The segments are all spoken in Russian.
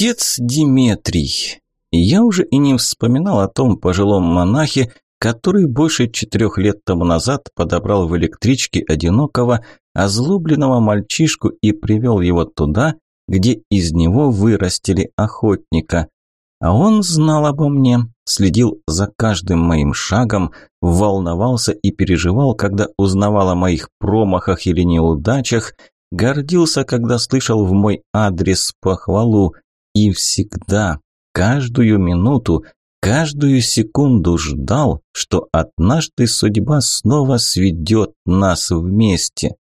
Отец Диметрий. Я уже и не вспоминал о том пожилом монахе, который больше четырех лет тому назад подобрал в электричке одинокого, озлобленного мальчишку и привел его туда, где из него вырастили охотника. А он знал обо мне, следил за каждым моим шагом, волновался и переживал, когда узнавал о моих промахах или неудачах, гордился, когда слышал в мой адрес похвалу, и всегда, каждую минуту, каждую секунду ждал, что однажды судьба снова сведет нас вместе.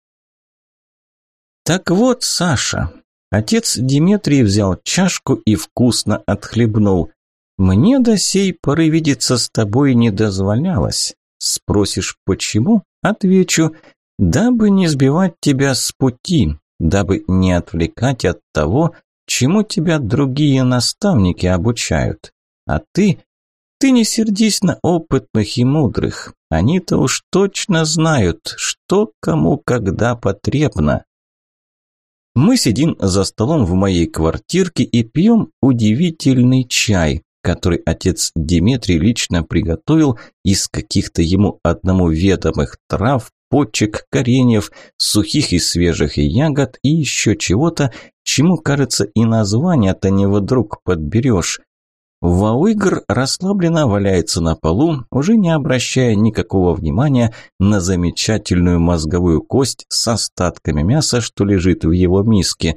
Так вот, Саша, отец Диметрий взял чашку и вкусно отхлебнул. Мне до сей поры видеться с тобой не дозволялось. Спросишь, почему? Отвечу, дабы не сбивать тебя с пути, дабы не отвлекать от того, чему тебя другие наставники обучают. А ты, ты не сердись на опытных и мудрых. Они-то уж точно знают, что кому когда потребно. Мы сидим за столом в моей квартирке и пьем удивительный чай, который отец Дмитрий лично приготовил из каких-то ему одному ведомых трав, почек, кореньев, сухих и свежих ягод и еще чего-то, чему, кажется, и название-то не вдруг подберешь. Вауигр расслабленно валяется на полу, уже не обращая никакого внимания на замечательную мозговую кость с остатками мяса, что лежит в его миске.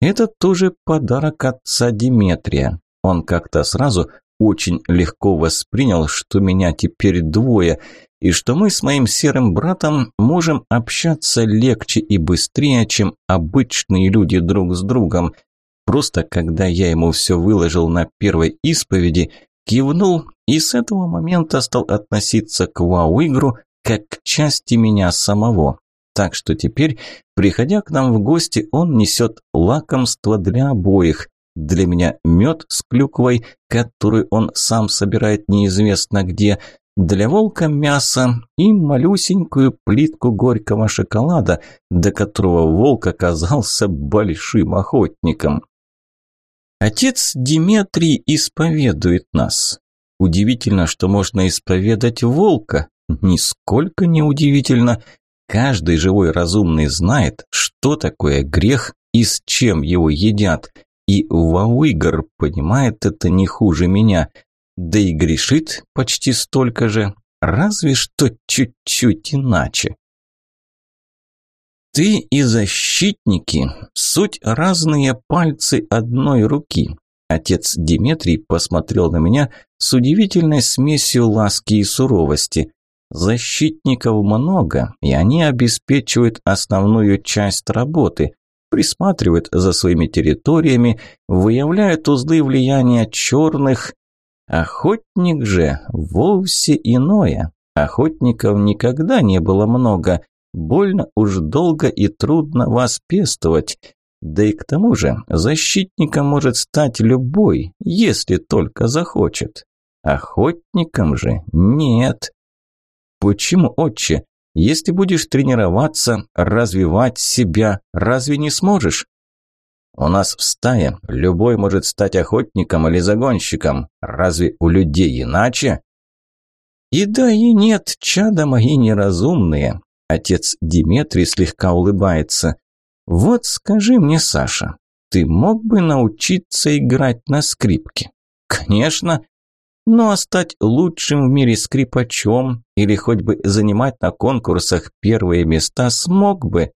Это тоже подарок отца Диметрия. Он как-то сразу очень легко воспринял, что меня теперь двое, и что мы с моим серым братом можем общаться легче и быстрее, чем обычные люди друг с другом. Просто когда я ему все выложил на первой исповеди, кивнул и с этого момента стал относиться к вау-игру как к части меня самого. Так что теперь, приходя к нам в гости, он несет лакомство для обоих, для меня мед с клюквой, который он сам собирает неизвестно где, для волка мясо и малюсенькую плитку горького шоколада, до которого волк оказался большим охотником. Отец Диметрий исповедует нас. Удивительно, что можно исповедать волка. Нисколько не удивительно. Каждый живой разумный знает, что такое грех и с чем его едят – и Вауигр понимает это не хуже меня. Да и грешит почти столько же, разве что чуть-чуть иначе. Ты и защитники – суть разные пальцы одной руки. Отец Диметрий посмотрел на меня с удивительной смесью ласки и суровости. Защитников много, и они обеспечивают основную часть работы присматривают за своими территориями, выявляют узлы влияния черных. Охотник же вовсе иное. Охотников никогда не было много. Больно уж долго и трудно вас. Да и к тому же защитником может стать любой, если только захочет. Охотником же нет. Почему, отче? Если будешь тренироваться, развивать себя, разве не сможешь? У нас в стае любой может стать охотником или загонщиком. Разве у людей иначе? И да, и нет, чада мои неразумные. Отец Диметрий слегка улыбается. Вот скажи мне, Саша, ты мог бы научиться играть на скрипке? Конечно, ну а стать лучшим в мире скрипачом или хоть бы занимать на конкурсах первые места смог бы?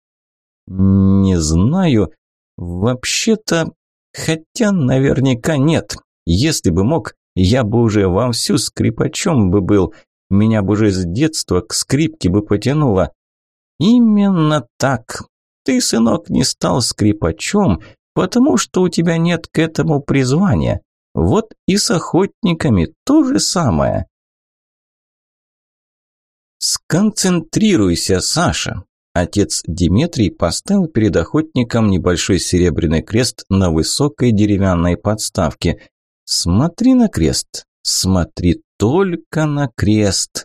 Не знаю. Вообще-то, хотя наверняка нет. Если бы мог, я бы уже вовсю скрипачом бы был. Меня бы уже с детства к скрипке бы потянуло. Именно так. Ты, сынок, не стал скрипачом, потому что у тебя нет к этому призвания. Вот и с охотниками то же самое. Сконцентрируйся, Саша. Отец Диметрий поставил перед охотником небольшой серебряный крест на высокой деревянной подставке. Смотри на крест, смотри только на крест.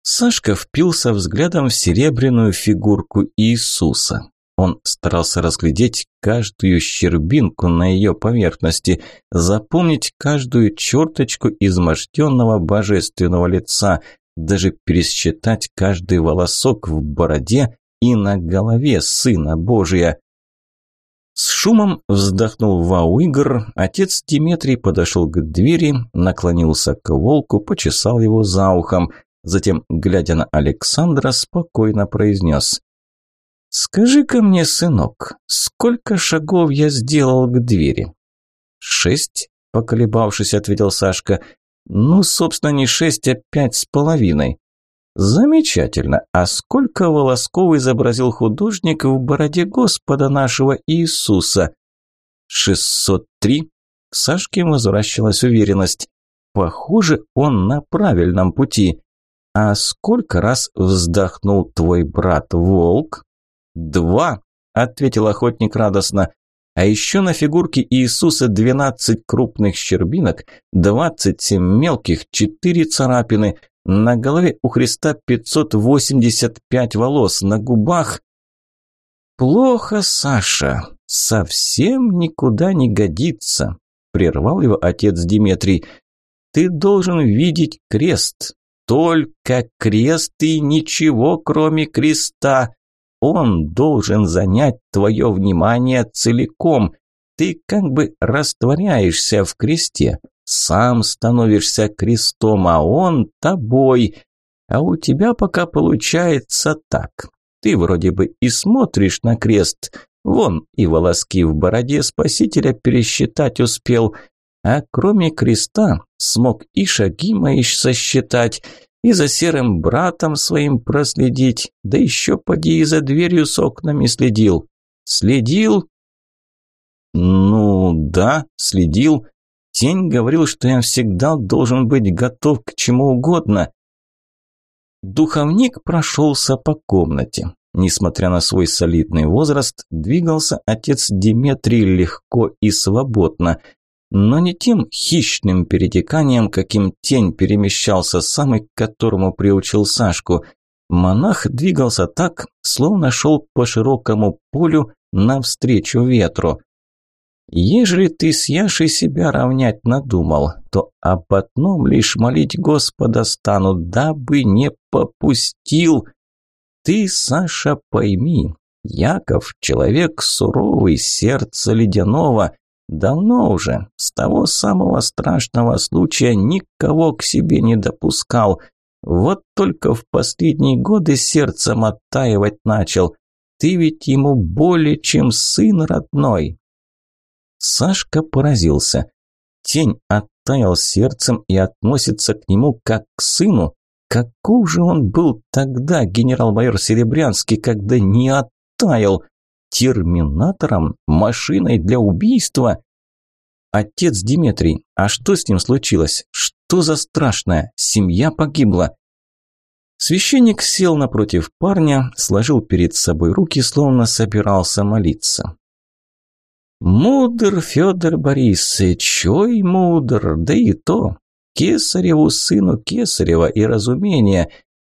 Сашка впился взглядом в серебряную фигурку Иисуса. Он старался разглядеть каждую щербинку на ее поверхности, запомнить каждую черточку изможденного божественного лица, даже пересчитать каждый волосок в бороде и на голове Сына Божия. С шумом вздохнул Вауигр, отец Диметрий подошел к двери, наклонился к волку, почесал его за ухом, затем, глядя на Александра, спокойно произнес «Скажи-ка мне, сынок, сколько шагов я сделал к двери?» «Шесть», – поколебавшись, ответил Сашка. «Ну, собственно, не шесть, а пять с половиной». «Замечательно. А сколько волосков изобразил художник в бороде Господа нашего Иисуса?» «Шестьсот три». К Сашке возвращалась уверенность. «Похоже, он на правильном пути». «А сколько раз вздохнул твой брат Волк?» «Два», – ответил охотник радостно. «А еще на фигурке Иисуса двенадцать крупных щербинок, двадцать семь мелких, четыре царапины. На голове у Христа пятьсот восемьдесят пять волос, на губах...» «Плохо, Саша, совсем никуда не годится», – прервал его отец Диметрий. «Ты должен видеть крест, только крест и ничего, кроме креста. Он должен занять твое внимание целиком. Ты как бы растворяешься в кресте, сам становишься крестом, а он тобой. А у тебя пока получается так. Ты вроде бы и смотришь на крест. Вон и волоски в бороде спасителя пересчитать успел. А кроме креста смог и шаги мои сосчитать, и за серым братом своим проследить, да еще поди и за дверью с окнами следил. Следил? Ну, да, следил. Тень говорил, что я всегда должен быть готов к чему угодно. Духовник прошелся по комнате. Несмотря на свой солидный возраст, двигался отец Диметрий легко и свободно – но не тем хищным перетеканием, каким тень перемещался самый, к которому приучил Сашку. Монах двигался так, словно шел по широкому полю навстречу ветру. Ежели ты с Яшей себя равнять надумал, то об одном лишь молить Господа стану, дабы не попустил. Ты, Саша, пойми, Яков – человек суровый, сердце ледяного, Давно уже, с того самого страшного случая, никого к себе не допускал. Вот только в последние годы сердцем оттаивать начал. Ты ведь ему более чем сын родной. Сашка поразился. Тень оттаял сердцем и относится к нему как к сыну. Каков же он был тогда, генерал-майор Серебрянский, когда не оттаял? Терминатором, машиной для убийства. Отец Диметрий, а что с ним случилось? Что за страшное? Семья погибла. Священник сел напротив парня, сложил перед собой руки, словно собирался молиться. «Мудр Федор Борисович, ой, мудр, да и то, кесареву сыну кесарева и разумения.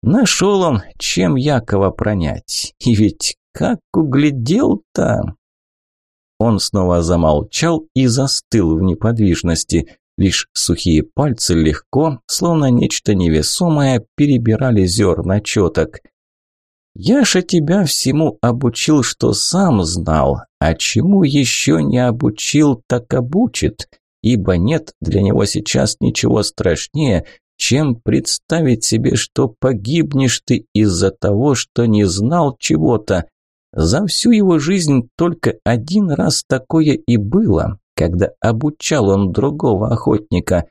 Нашел он, чем Якова пронять. И ведь как углядел-то!» Он снова замолчал и застыл в неподвижности. Лишь сухие пальцы легко, словно нечто невесомое, перебирали зерна четок. «Яша тебя всему обучил, что сам знал, а чему еще не обучил, так обучит, ибо нет для него сейчас ничего страшнее, чем представить себе, что погибнешь ты из-за того, что не знал чего-то, за всю его жизнь только один раз такое и было, когда обучал он другого охотника.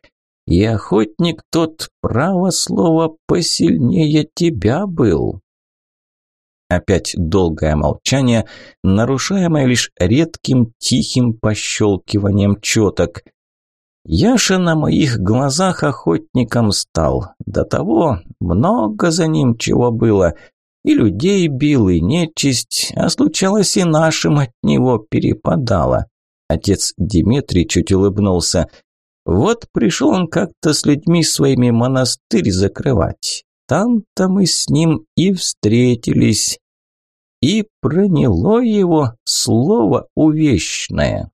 И охотник тот, право слово, посильнее тебя был. Опять долгое молчание, нарушаемое лишь редким тихим пощелкиванием четок. Яша на моих глазах охотником стал. До того много за ним чего было. И людей бил, и нечисть, а случалось и нашим от него перепадало. Отец Дмитрий чуть улыбнулся. Вот пришел он как-то с людьми своими монастырь закрывать. Там-то мы с ним и встретились. и проняло его слово увечное.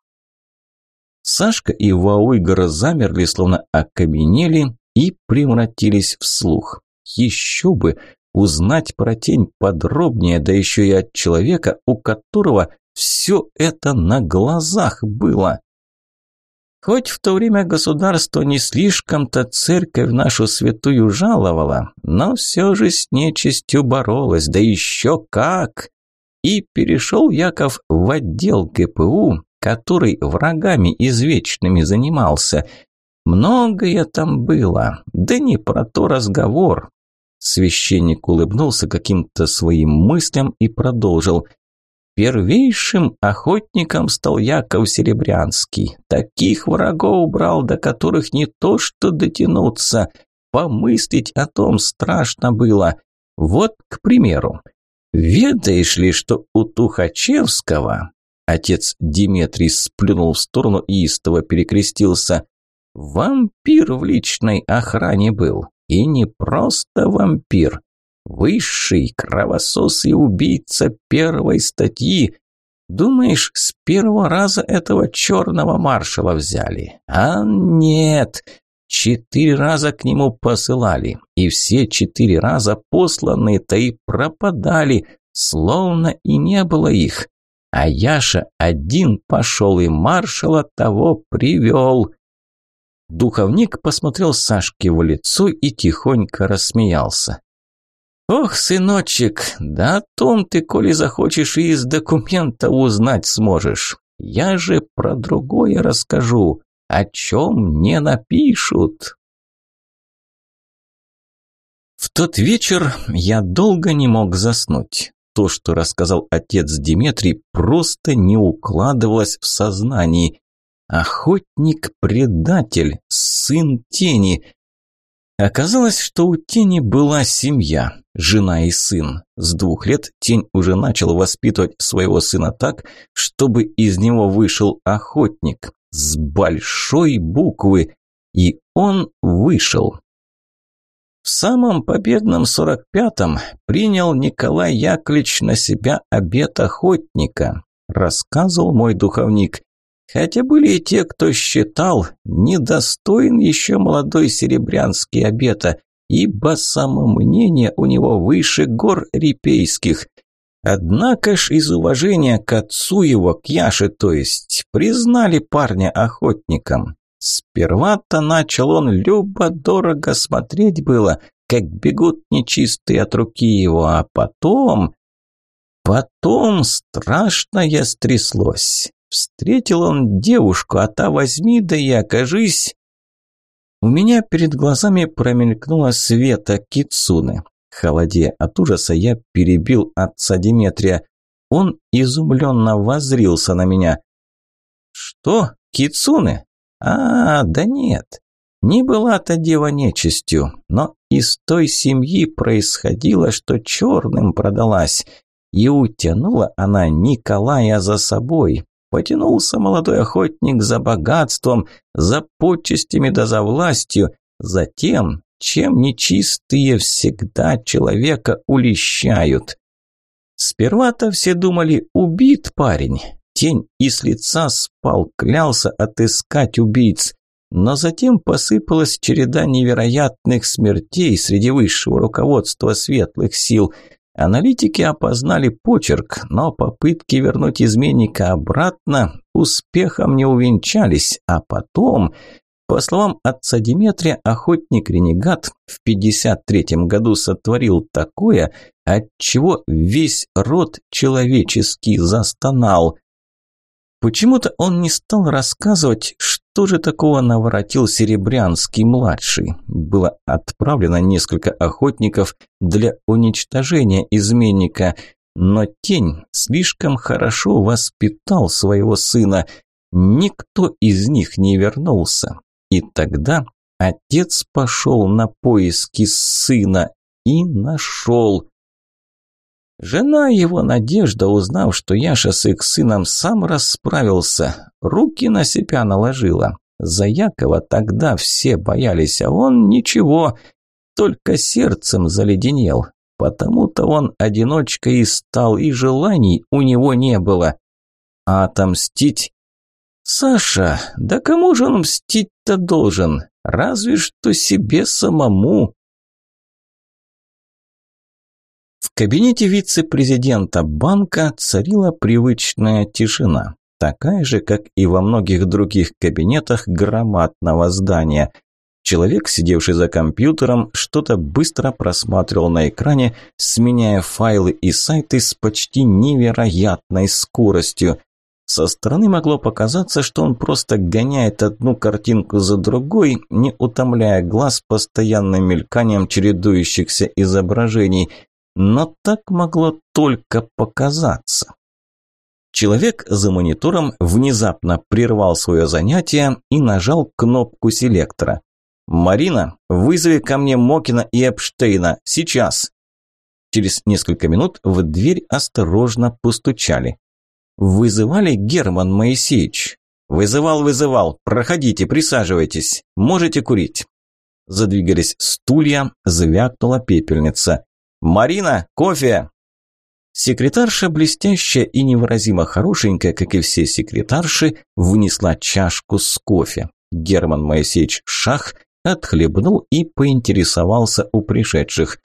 Сашка и Вауйгор замерли, словно окаменели и превратились в слух. Еще бы узнать про тень подробнее, да еще и от человека, у которого все это на глазах было. Хоть в то время государство не слишком-то церковь нашу святую жаловала, но все же с нечистью боролась, да еще как! И перешел Яков в отдел ГПУ, который врагами извечными занимался. Многое там было, да не про то разговор. Священник улыбнулся каким-то своим мыслям и продолжил. Первейшим охотником стал Яков Серебрянский. Таких врагов брал, до которых не то что дотянуться. Помыслить о том страшно было. Вот, к примеру, ведаешь ли, что у Тухачевского... Отец Диметрий сплюнул в сторону и истово перекрестился. Вампир в личной охране был. И не просто вампир. Высший кровосос и убийца первой статьи. Думаешь, с первого раза этого черного маршала взяли? А нет, четыре раза к нему посылали, и все четыре раза посланные-то и пропадали, словно и не было их. А Яша один пошел и маршала того привел. Духовник посмотрел Сашке в лицо и тихонько рассмеялся. «Ох, сыночек, да о том ты, коли захочешь, и из документа узнать сможешь. Я же про другое расскажу, о чем не напишут». В тот вечер я долго не мог заснуть. То, что рассказал отец Диметрий, просто не укладывалось в сознании. Охотник-предатель, сын тени. Оказалось, что у тени была семья, жена и сын. С двух лет тень уже начал воспитывать своего сына так, чтобы из него вышел охотник. С большой буквы. И он вышел. В самом победном 45-м принял Николай Яковлевич на себя обет охотника, рассказывал мой духовник. Хотя были и те, кто считал, недостоин еще молодой серебрянский обета, ибо самомнение у него выше гор репейских. Однако ж из уважения к отцу его, к Яше, то есть, признали парня охотником. Сперва-то начал он любо-дорого смотреть было, как бегут нечистые от руки его, а потом... Потом страшное стряслось. Встретил он девушку, а та возьми да и окажись... У меня перед глазами промелькнула света Кицуны. Холодея от ужаса, я перебил отца Диметрия. Он изумленно возрился на меня. «Что, Кицуны? А, да нет, не была та дева нечистью, но из той семьи происходило, что черным продалась, и утянула она Николая за собой, Потянулся молодой охотник за богатством, за почестями да за властью, за тем, чем нечистые всегда человека улещают. Сперва-то все думали, убит парень. Тень с лица спал, клялся отыскать убийц. Но затем посыпалась череда невероятных смертей среди высшего руководства светлых сил – Аналитики опознали почерк, но попытки вернуть изменника обратно успехом не увенчались, а потом, по словам отца Диметрия, охотник-ренегат в 53 году сотворил такое, от чего весь род человеческий застонал. Почему-то он не стал рассказывать, же такого наворотил Серебрянский-младший. Было отправлено несколько охотников для уничтожения изменника, но Тень слишком хорошо воспитал своего сына. Никто из них не вернулся. И тогда отец пошел на поиски сына и нашел. Жена его, Надежда, узнав, что Яша с их сыном сам расправился, руки на себя наложила. За Якова тогда все боялись, а он ничего, только сердцем заледенел. Потому-то он одиночкой и стал, и желаний у него не было. А отомстить? Саша, да кому же он мстить-то должен? Разве что себе самому. Кабинете вице-президента банка царила привычная тишина, такая же, как и во многих других кабинетах громадного здания – Человек, сидевший за компьютером, что-то быстро просматривал на экране, сменяя файлы и сайты с почти невероятной скоростью. Со стороны могло показаться, что он просто гоняет одну картинку за другой, не утомляя глаз постоянным мельканием чередующихся изображений. Но так могло только показаться. Человек за монитором внезапно прервал свое занятие и нажал кнопку селектора. «Марина, вызови ко мне Мокина и Эпштейна. Сейчас!» Через несколько минут в дверь осторожно постучали. «Вызывали Герман Моисеевич?» «Вызывал, вызывал. Проходите, присаживайтесь. Можете курить». Задвигались стулья, звякнула пепельница. «Марина, кофе!» Секретарша, блестящая и невыразимо хорошенькая, как и все секретарши, внесла чашку с кофе. Герман Моисеевич Шах отхлебнул и поинтересовался у пришедших.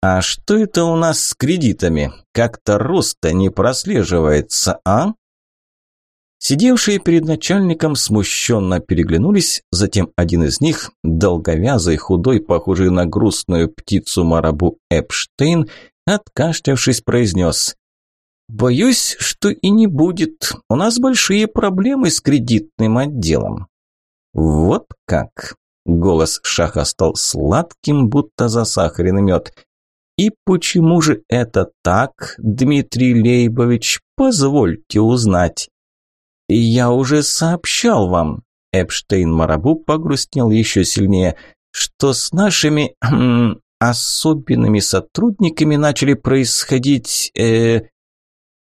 «А что это у нас с кредитами? Как-то роста не прослеживается, а?» Сидевшие перед начальником смущенно переглянулись, затем один из них, долговязый, худой, похожий на грустную птицу марабу Эпштейн, откашлявшись, произнес «Боюсь, что и не будет. У нас большие проблемы с кредитным отделом». «Вот как!» Голос Шаха стал сладким, будто засахаренный мед. «И почему же это так, Дмитрий Лейбович? Позвольте узнать». «Я уже сообщал вам», – Эпштейн Марабу погрустнел еще сильнее, «что с нашими хм, особенными сотрудниками начали происходить... Э,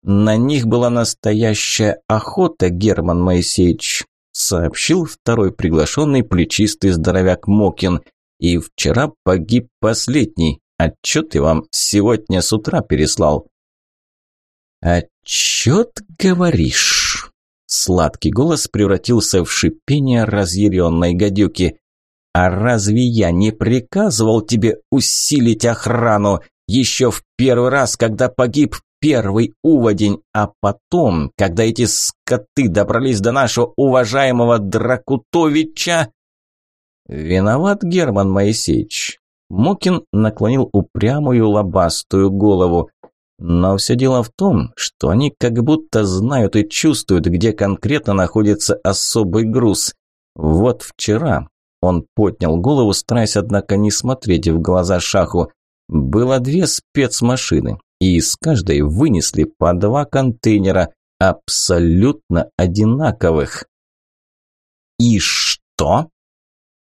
на них была настоящая охота, Герман Моисеевич сообщил второй приглашенный плечистый здоровяк Мокин. И вчера погиб последний. Отчет я вам сегодня с утра переслал. Отчет, говоришь? Сладкий голос превратился в шипение разъяренной гадюки. А разве я не приказывал тебе усилить охрану? Еще в первый раз, когда погиб первый уводень, а потом, когда эти скоты добрались до нашего уважаемого Дракутовича... Виноват Герман Моисеевич. Мокин наклонил упрямую лобастую голову. Но все дело в том, что они как будто знают и чувствуют, где конкретно находится особый груз. Вот вчера он поднял голову, стараясь, однако, не смотреть в глаза Шаху. Было две спецмашины и из каждой вынесли по два контейнера, абсолютно одинаковых. И что?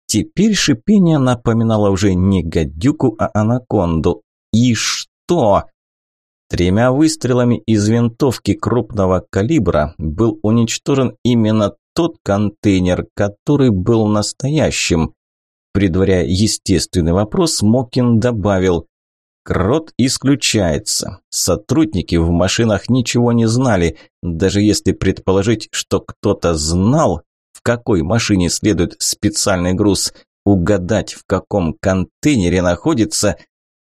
Теперь шипение напоминало уже не гадюку, а анаконду. И что? Тремя выстрелами из винтовки крупного калибра был уничтожен именно тот контейнер, который был настоящим. Предваряя естественный вопрос, Мокин добавил Крот исключается. Сотрудники в машинах ничего не знали. Даже если предположить, что кто-то знал, в какой машине следует специальный груз, угадать, в каком контейнере находится,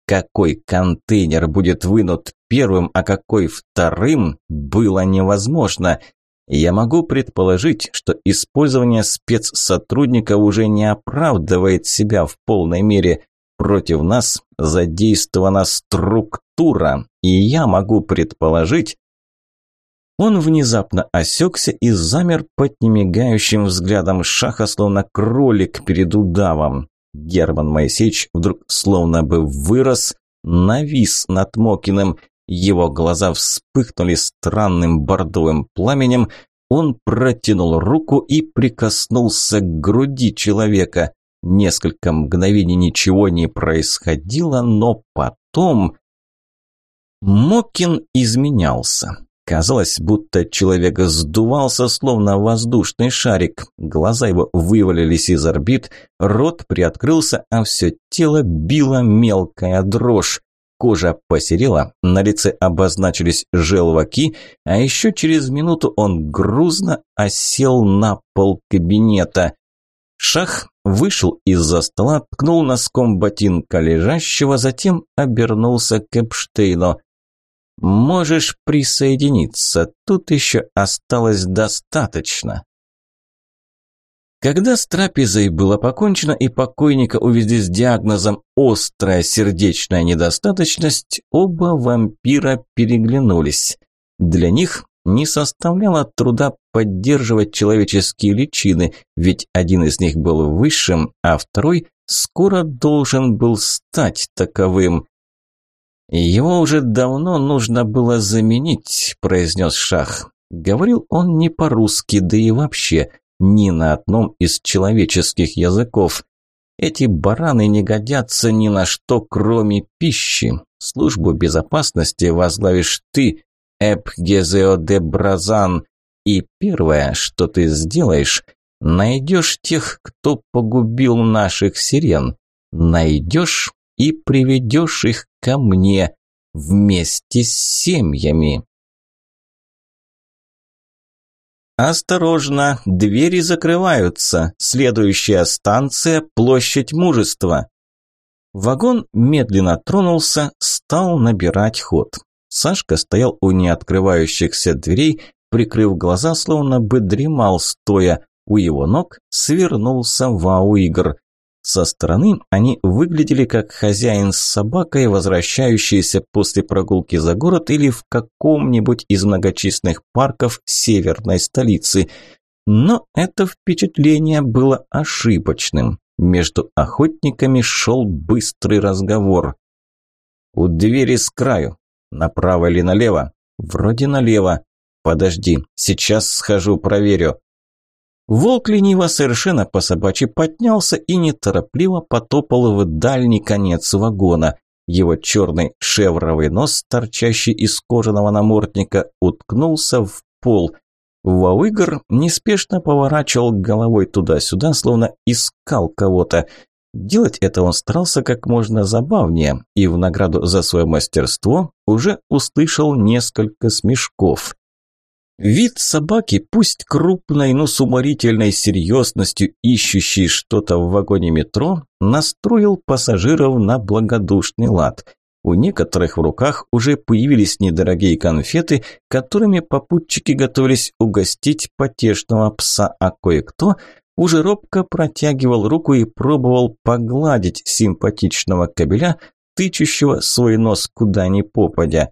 какой контейнер будет вынут первым, а какой вторым, было невозможно. Я могу предположить, что использование спецсотрудника уже не оправдывает себя в полной мере. Против нас задействована структура, и я могу предположить... Он внезапно осекся и замер под немигающим взглядом шаха, словно кролик перед удавом. Герман Моисеевич вдруг словно бы вырос, навис над Мокиным. Его глаза вспыхнули странным бордовым пламенем. Он протянул руку и прикоснулся к груди человека. Несколько мгновений ничего не происходило, но потом... Мокин изменялся. Казалось, будто человек сдувался, словно воздушный шарик. Глаза его вывалились из орбит, рот приоткрылся, а все тело било мелкая дрожь. кожа посерела, на лице обозначились желваки, а еще через минуту он грузно осел на пол кабинета. Шах вышел из-за стола, ткнул носком ботинка лежащего, затем обернулся к Эпштейну. «Можешь присоединиться, тут еще осталось достаточно». Когда с трапезой было покончено и покойника увезли с диагнозом «острая сердечная недостаточность», оба вампира переглянулись. Для них не составляло труда поддерживать человеческие личины, ведь один из них был высшим, а второй скоро должен был стать таковым. «Его уже давно нужно было заменить», – произнес Шах. Говорил он не по-русски, да и вообще – ни на одном из человеческих языков. Эти бараны не годятся ни на что, кроме пищи. Службу безопасности возглавишь ты, Эпгезео де Бразан. И первое, что ты сделаешь, найдешь тех, кто погубил наших сирен. Найдешь и приведешь их ко мне вместе с семьями. «Осторожно, двери закрываются. Следующая станция – площадь мужества». Вагон медленно тронулся, стал набирать ход. Сашка стоял у неоткрывающихся дверей, прикрыв глаза, словно бы дремал стоя. У его ног свернулся Вауигр. Со стороны они выглядели как хозяин с собакой, возвращающиеся после прогулки за город или в каком-нибудь из многочисленных парков северной столицы. Но это впечатление было ошибочным. Между охотниками шел быстрый разговор. «У двери с краю. Направо или налево?» «Вроде налево. Подожди, сейчас схожу проверю». Волк лениво совершенно по собачьи поднялся и неторопливо потопал в дальний конец вагона. Его черный шевровый нос, торчащий из кожаного намордника, уткнулся в пол. Вауигр неспешно поворачивал головой туда-сюда, словно искал кого-то. Делать это он старался как можно забавнее, и в награду за свое мастерство уже услышал несколько смешков. Вид собаки, пусть крупной, но с уморительной серьезностью ищущей что-то в вагоне метро, настроил пассажиров на благодушный лад. У некоторых в руках уже появились недорогие конфеты, которыми попутчики готовились угостить потешного пса, а кое-кто уже робко протягивал руку и пробовал погладить симпатичного кобеля, тычущего свой нос куда ни попадя.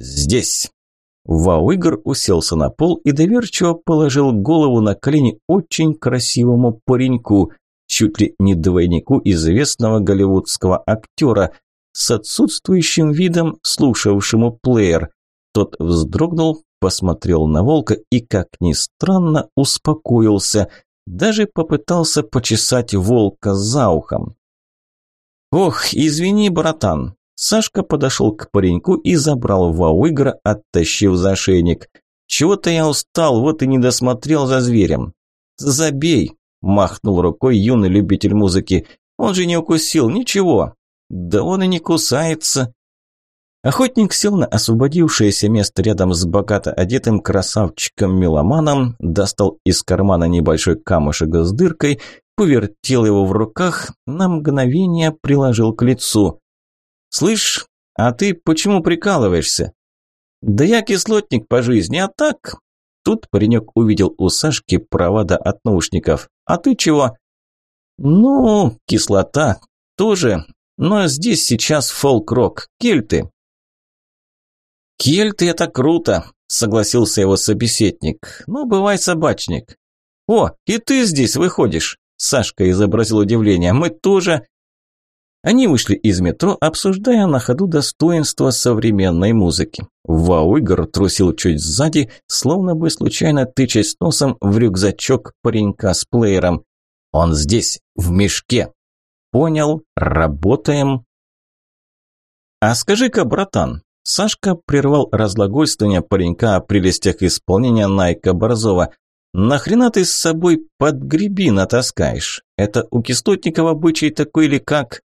«Здесь!» Вауигр уселся на пол и доверчиво положил голову на колени очень красивому пареньку, чуть ли не двойнику известного голливудского актера, с отсутствующим видом слушавшему плеер. Тот вздрогнул, посмотрел на волка и, как ни странно, успокоился, даже попытался почесать волка за ухом. «Ох, извини, братан, Сашка подошел к пареньку и забрал вау-игра, оттащив за шейник. «Чего-то я устал, вот и не досмотрел за зверем». «Забей!» – махнул рукой юный любитель музыки. «Он же не укусил, ничего». «Да он и не кусается». Охотник сел на освободившееся место рядом с богато одетым красавчиком-меломаном, достал из кармана небольшой камушек с дыркой, повертел его в руках, на мгновение приложил к лицу. «Слышь, а ты почему прикалываешься?» «Да я кислотник по жизни, а так...» Тут паренек увидел у Сашки провода от наушников. «А ты чего?» «Ну, кислота. Тоже. Но здесь сейчас фолк-рок. Кельты». «Кельты – это круто», – согласился его собеседник. «Ну, бывай собачник». «О, и ты здесь выходишь», – Сашка изобразил удивление. «Мы тоже...» Они вышли из метро, обсуждая на ходу достоинства современной музыки. Вауигр трусил чуть сзади, словно бы случайно тычась носом в рюкзачок паренька с плеером. «Он здесь, в мешке!» «Понял, работаем!» «А скажи-ка, братан!» Сашка прервал разглагольствование паренька о прелестях исполнения Найка Борзова. «Нахрена ты с собой под греби натаскаешь? Это у Кислотникова бычий такой или как?»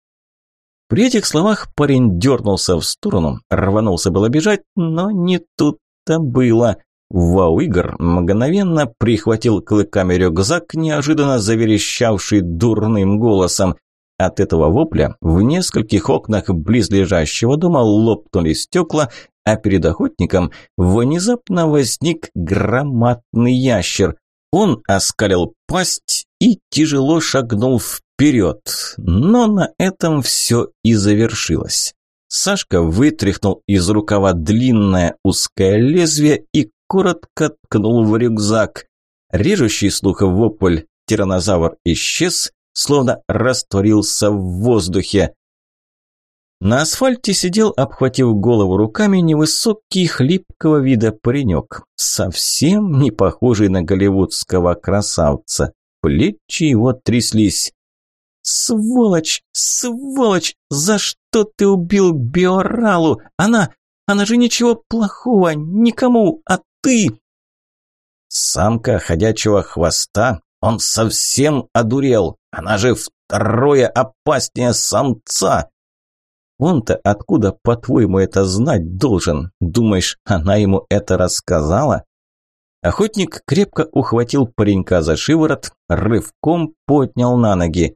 При этих словах парень дернулся в сторону, рванулся было бежать, но не тут-то было. Вау-игр мгновенно прихватил клыками рюкзак, неожиданно заверещавший дурным голосом. От этого вопля в нескольких окнах близлежащего дома лопнули стекла, а перед охотником внезапно возник громадный ящер. Он оскалил пасть и тяжело шагнул вперед, но на этом все и завершилось. Сашка вытряхнул из рукава длинное узкое лезвие и коротко ткнул в рюкзак. Режущий слух вопль тиранозавр исчез, словно растворился в воздухе. На асфальте сидел, обхватив голову руками, невысокий хлипкого вида паренек, совсем не похожий на голливудского красавца. Плечи его тряслись. «Сволочь! Сволочь! За что ты убил Биоралу? Она... Она же ничего плохого никому, а ты...» Самка ходячего хвоста, он совсем одурел. Она же второе опаснее самца. Он-то откуда, по-твоему, это знать должен? Думаешь, она ему это рассказала? Охотник крепко ухватил паренька за шиворот, рывком поднял на ноги.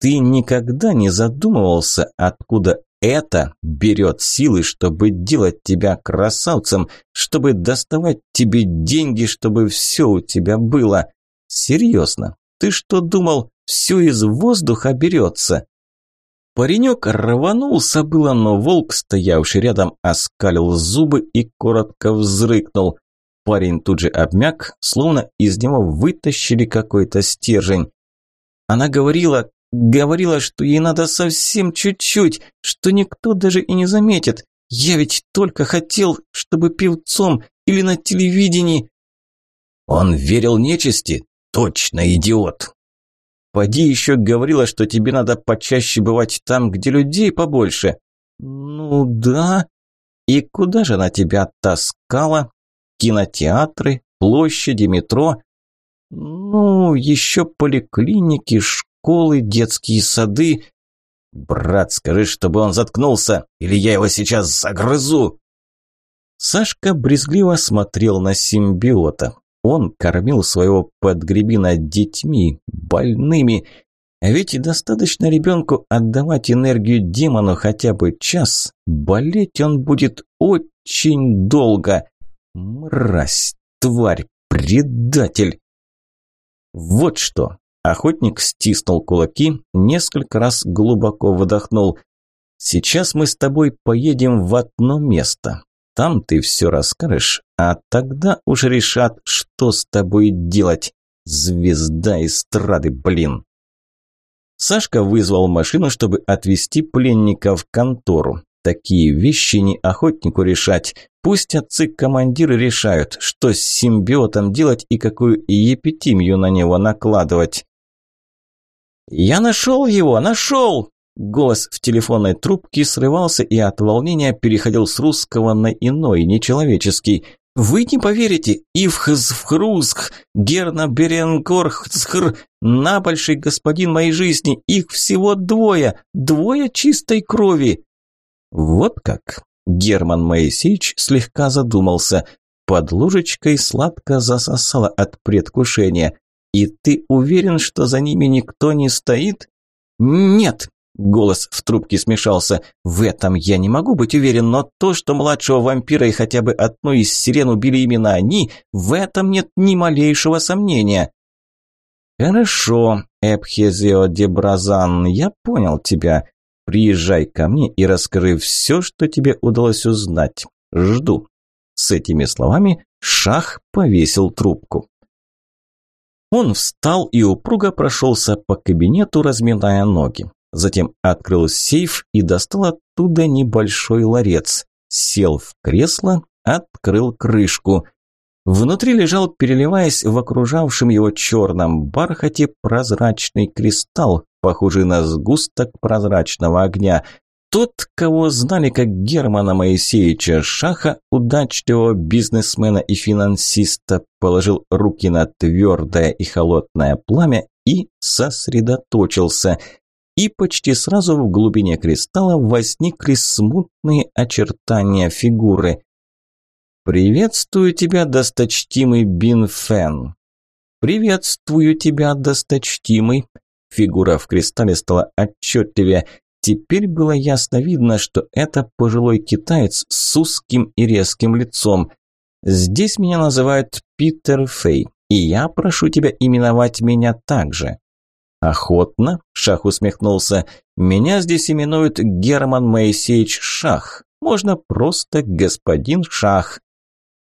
Ты никогда не задумывался, откуда это берет силы, чтобы делать тебя красавцем, чтобы доставать тебе деньги, чтобы все у тебя было. Серьезно, ты что думал, все из воздуха берется? Паренек рванулся было, но волк, стоявший рядом, оскалил зубы и коротко взрыкнул. Парень тут же обмяк, словно из него вытащили какой-то стержень. Она говорила, говорила, что ей надо совсем чуть-чуть, что никто даже и не заметит. Я ведь только хотел, чтобы певцом или на телевидении. Он верил нечисти? Точно идиот. Поди еще говорила, что тебе надо почаще бывать там, где людей побольше. Ну да. И куда же она тебя таскала? Кинотеатры, площади, метро? Ну, еще поликлиники, школы, детские сады. Брат, скажи, чтобы он заткнулся, или я его сейчас загрызу. Сашка брезгливо смотрел на симбиота. Он кормил своего подгребина детьми, больными. А ведь достаточно ребенку отдавать энергию демону хотя бы час. Болеть он будет очень долго. Мразь, тварь, предатель. Вот что. Охотник стиснул кулаки, несколько раз глубоко выдохнул. Сейчас мы с тобой поедем в одно место. Там ты все расскажешь, а тогда уж решат, что с тобой делать. Звезда эстрады, блин. Сашка вызвал машину, чтобы отвезти пленника в контору. Такие вещи не охотнику решать. Пусть отцы-командиры решают, что с симбиотом делать и какую епитимию на него накладывать. «Я нашел его, нашел!» Голос в телефонной трубке срывался и от волнения переходил с русского на иной, нечеловеческий. «Вы не поверите, Ивхзвхрузх, Герна Беренгорхсхр, набольший господин моей жизни, их всего двое, двое чистой крови!» «Вот как!» Герман Моисеевич слегка задумался. Под ложечкой сладко засосало от предвкушения. «И ты уверен, что за ними никто не стоит?» «Нет!» Голос в трубке смешался. «В этом я не могу быть уверен, но то, что младшего вампира и хотя бы одну из сирен убили именно они, в этом нет ни малейшего сомнения». «Хорошо, Эпхезио Дебразан, я понял тебя. Приезжай ко мне и расскажи все, что тебе удалось узнать. Жду». С этими словами Шах повесил трубку. Он встал и упруго прошелся по кабинету, разминая ноги. Затем открыл сейф и достал оттуда небольшой ларец. Сел в кресло, открыл крышку. Внутри лежал, переливаясь в окружавшем его черном бархате, прозрачный кристалл, похожий на сгусток прозрачного огня. Тот, кого знали как Германа Моисеевича Шаха, удачливого бизнесмена и финансиста, положил руки на твердое и холодное пламя и сосредоточился – и почти сразу в глубине кристалла возникли смутные очертания фигуры. «Приветствую тебя, досточтимый Бин Фен!» «Приветствую тебя, досточтимый!» Фигура в кристалле стала отчетливее. Теперь было ясно видно, что это пожилой китаец с узким и резким лицом. «Здесь меня называют Питер Фей, и я прошу тебя именовать меня так же». «Охотно?» – Шах усмехнулся. «Меня здесь именуют Герман Моисеевич Шах. Можно просто господин Шах.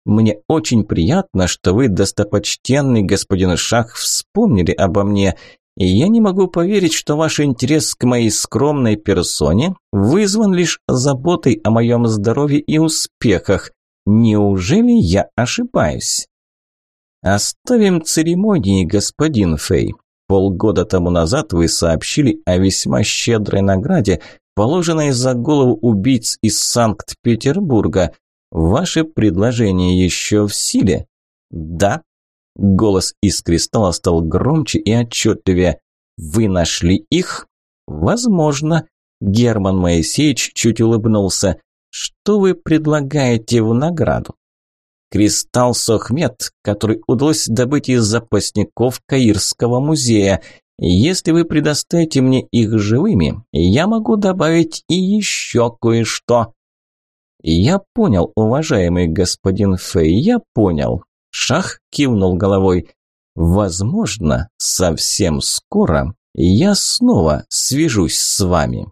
Мне очень приятно, что вы, достопочтенный господин Шах, вспомнили обо мне, и я не могу поверить, что ваш интерес к моей скромной персоне вызван лишь заботой о моем здоровье и успехах. Неужели я ошибаюсь? Оставим церемонии, господин Фэй. Полгода тому назад вы сообщили о весьма щедрой награде, положенной за голову убийц из Санкт-Петербурга. Ваше предложение еще в силе? Да. Голос из кристалла стал громче и отчетливее. Вы нашли их? Возможно. Герман Моисеевич чуть улыбнулся. Что вы предлагаете в награду? Кристалл Сохмет, который удалось добыть из запасников Каирского музея. Если вы предоставите мне их живыми, я могу добавить и еще кое-что. «Я понял, уважаемый господин Фэй, я понял». Шах кивнул головой. «Возможно, совсем скоро я снова свяжусь с вами».